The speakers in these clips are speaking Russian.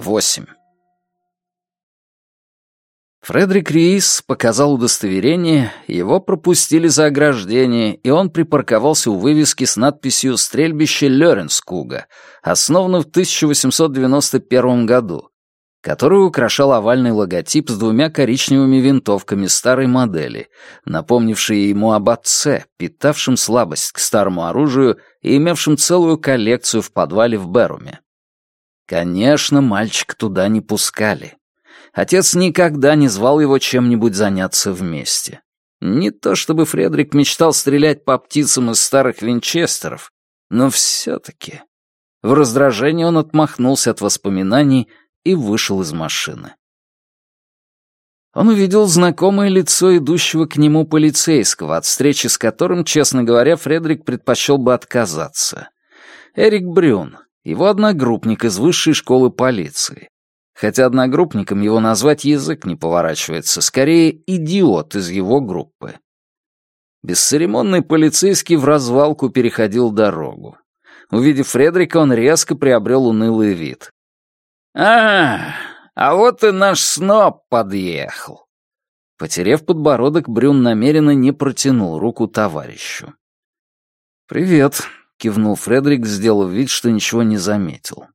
8. Фредерик Рис показал удостоверение, его пропустили за ограждение, и он припарковался у вывески с надписью «Стрельбище Лёренскуга», основано в 1891 году, которую украшал овальный логотип с двумя коричневыми винтовками старой модели, напомнившие ему об отце, питавшем слабость к старому оружию и имевшем целую коллекцию в подвале в Беруме. Конечно, мальчика туда не пускали. Отец никогда не звал его чем-нибудь заняться вместе. Не то чтобы Фредерик мечтал стрелять по птицам из старых винчестеров, но все-таки. В раздражении он отмахнулся от воспоминаний и вышел из машины. Он увидел знакомое лицо идущего к нему полицейского, от встречи с которым, честно говоря, Фредерик предпочел бы отказаться. Эрик Брюн, его одногруппник из высшей школы полиции. Хотя одногруппником его назвать язык не поворачивается, скорее идиот из его группы. Бесцеремонный полицейский в развалку переходил дорогу. Увидев Фредрика, он резко приобрел унылый вид. «А, а вот и наш сноб подъехал!» Потерев подбородок, Брюн намеренно не протянул руку товарищу. «Привет», кивнул Фредерик, сделав вид, что ничего не заметил.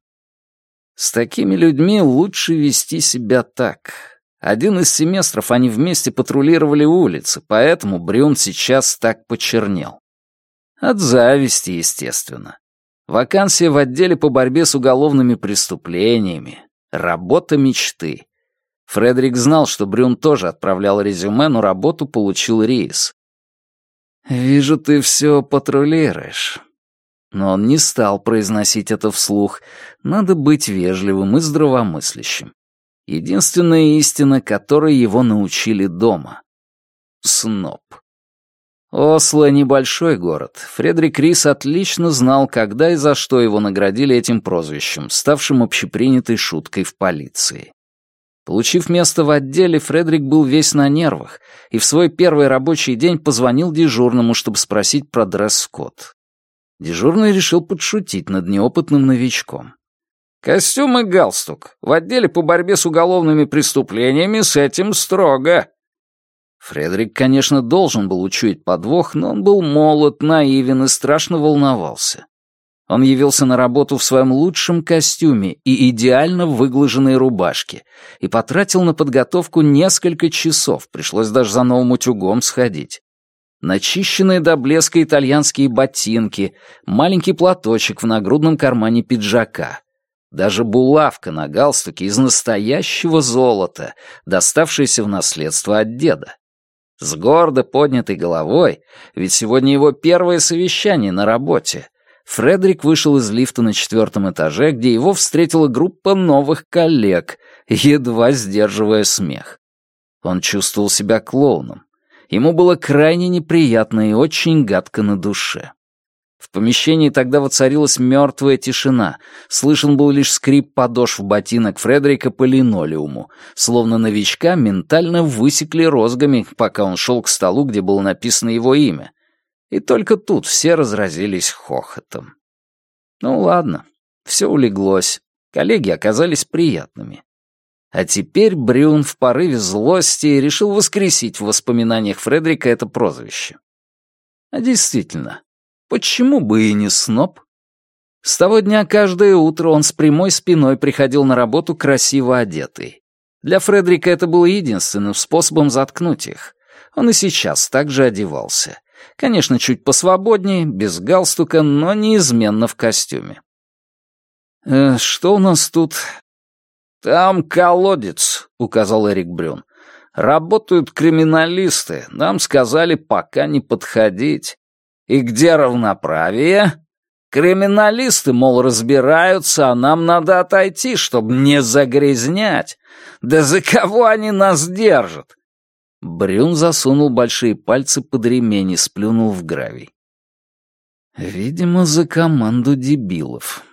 С такими людьми лучше вести себя так. Один из семестров они вместе патрулировали улицы, поэтому Брюн сейчас так почернел. От зависти, естественно. Вакансия в отделе по борьбе с уголовными преступлениями. Работа мечты. Фредерик знал, что Брюн тоже отправлял резюме, но работу получил рейс. «Вижу, ты все патрулируешь но он не стал произносить это вслух. Надо быть вежливым и здравомыслящим. Единственная истина, которой его научили дома. Сноб. Осло — небольшой город. Фредерик Рис отлично знал, когда и за что его наградили этим прозвищем, ставшим общепринятой шуткой в полиции. Получив место в отделе, Фредерик был весь на нервах и в свой первый рабочий день позвонил дежурному, чтобы спросить про дресс-код. Дежурный решил подшутить над неопытным новичком. «Костюм и галстук. В отделе по борьбе с уголовными преступлениями с этим строго». Фредерик, конечно, должен был учуять подвох, но он был молод, наивен и страшно волновался. Он явился на работу в своем лучшем костюме и идеально выглаженной рубашке и потратил на подготовку несколько часов, пришлось даже за новым утюгом сходить начищенные до блеска итальянские ботинки, маленький платочек в нагрудном кармане пиджака. Даже булавка на галстуке из настоящего золота, доставшаяся в наследство от деда. С гордо поднятой головой, ведь сегодня его первое совещание на работе, Фредерик вышел из лифта на четвертом этаже, где его встретила группа новых коллег, едва сдерживая смех. Он чувствовал себя клоуном. Ему было крайне неприятно и очень гадко на душе. В помещении тогда воцарилась мертвая тишина. Слышен был лишь скрип подошв ботинок Фредерика по линолеуму, словно новичка ментально высекли розгами, пока он шел к столу, где было написано его имя. И только тут все разразились хохотом. Ну ладно, все улеглось. Коллеги оказались приятными. А теперь Брюн в порыве злости решил воскресить в воспоминаниях Фредерика это прозвище. А действительно, почему бы и не сноб? С того дня каждое утро он с прямой спиной приходил на работу красиво одетый. Для Фредерика это было единственным способом заткнуть их. Он и сейчас так же одевался. Конечно, чуть посвободнее, без галстука, но неизменно в костюме. «Э, «Что у нас тут?» «Там колодец», — указал Эрик Брюн. «Работают криминалисты. Нам сказали, пока не подходить. И где равноправие?» Криминалисты, мол, разбираются, а нам надо отойти, чтобы не загрязнять. Да за кого они нас держат?» Брюн засунул большие пальцы под ремень и сплюнул в гравий. «Видимо, за команду дебилов».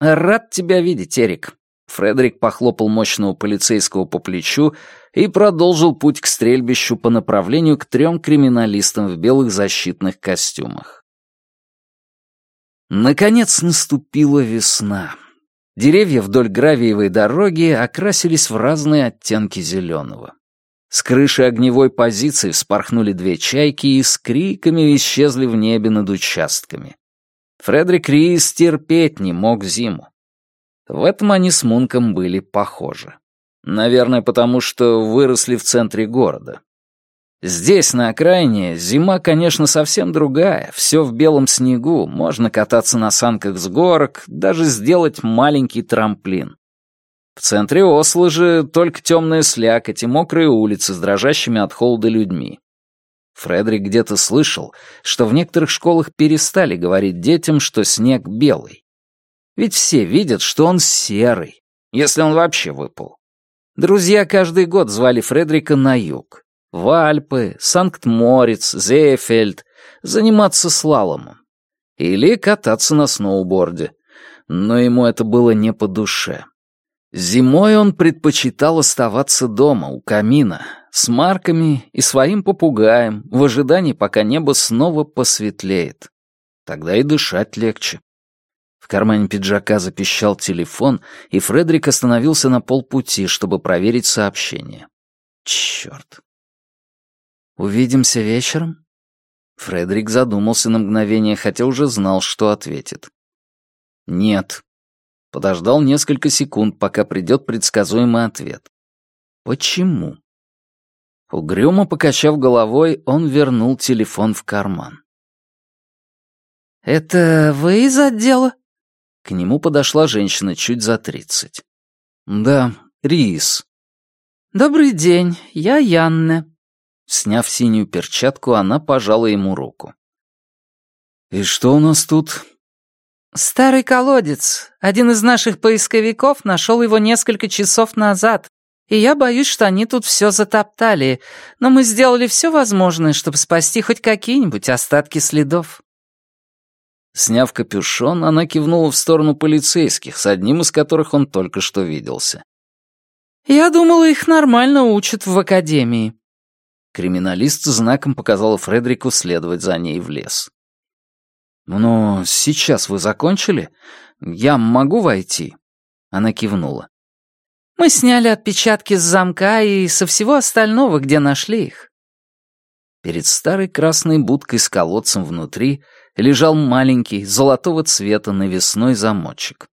«Рад тебя видеть, Эрик. Фредерик похлопал мощного полицейского по плечу и продолжил путь к стрельбищу по направлению к трем криминалистам в белых защитных костюмах. Наконец наступила весна. Деревья вдоль гравиевой дороги окрасились в разные оттенки зеленого. С крыши огневой позиции вспорхнули две чайки и с криками исчезли в небе над участками. Фредерик Рис терпеть не мог зиму. В этом они с Мунком были похожи. Наверное, потому что выросли в центре города. Здесь, на окраине, зима, конечно, совсем другая. Все в белом снегу, можно кататься на санках с горок, даже сделать маленький трамплин. В центре Осло же только темная слякоть и мокрые улицы с дрожащими от холода людьми. Фредерик где-то слышал, что в некоторых школах перестали говорить детям, что снег белый. Ведь все видят, что он серый, если он вообще выпал. Друзья каждый год звали Фредерика на юг, в Альпы, Санкт-Морец, Зейфельд, заниматься слаломом. Или кататься на сноуборде. Но ему это было не по душе. Зимой он предпочитал оставаться дома, у камина, с марками и своим попугаем, в ожидании, пока небо снова посветлеет. Тогда и дышать легче. В кармане пиджака запищал телефон, и Фредерик остановился на полпути, чтобы проверить сообщение. Черт. «Увидимся вечером?» Фредерик задумался на мгновение, хотя уже знал, что ответит. «Нет». Подождал несколько секунд, пока придет предсказуемый ответ. «Почему?» Угрюмо покачав головой, он вернул телефон в карман. «Это вы из отдела?» К нему подошла женщина чуть за тридцать. «Да, Рис». «Добрый день, я Янне. Сняв синюю перчатку, она пожала ему руку. «И что у нас тут?» «Старый колодец. Один из наших поисковиков нашел его несколько часов назад, и я боюсь, что они тут все затоптали, но мы сделали все возможное, чтобы спасти хоть какие-нибудь остатки следов». Сняв капюшон, она кивнула в сторону полицейских, с одним из которых он только что виделся. «Я думала, их нормально учат в академии. Криминалист знаком показал Фредерику следовать за ней в лес. «Ну, сейчас вы закончили? Я могу войти?» Она кивнула. «Мы сняли отпечатки с замка и со всего остального, где нашли их». Перед старой красной будкой с колодцем внутри лежал маленький, золотого цвета навесной замочек.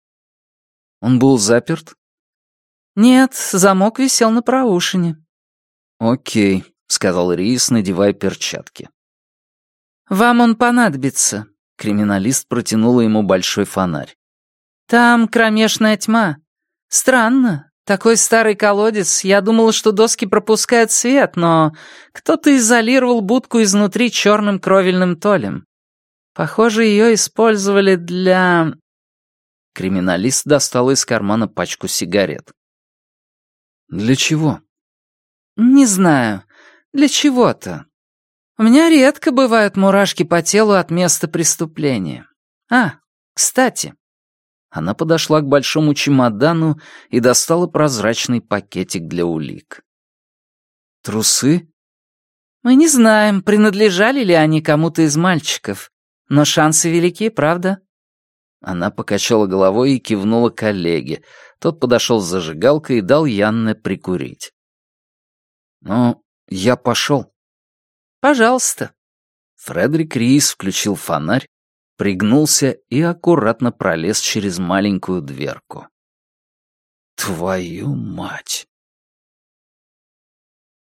Он был заперт? Нет, замок висел на проушине. Окей. — сказал Рис, надевая перчатки. «Вам он понадобится», — криминалист протянула ему большой фонарь. «Там кромешная тьма. Странно. Такой старый колодец. Я думала, что доски пропускают свет, но кто-то изолировал будку изнутри черным кровельным толем. Похоже, ее использовали для...» Криминалист достал из кармана пачку сигарет. «Для чего?» «Не знаю. Для чего-то. У меня редко бывают мурашки по телу от места преступления. А, кстати. Она подошла к большому чемодану и достала прозрачный пакетик для улик. Трусы? Мы не знаем, принадлежали ли они кому-то из мальчиков, но шансы велики, правда? Она покачала головой и кивнула коллеге. Тот подошел с зажигалкой и дал Янне прикурить. «Ну, я пошел. Пожалуйста. Фредерик Рис включил фонарь, пригнулся и аккуратно пролез через маленькую дверку. Твою мать!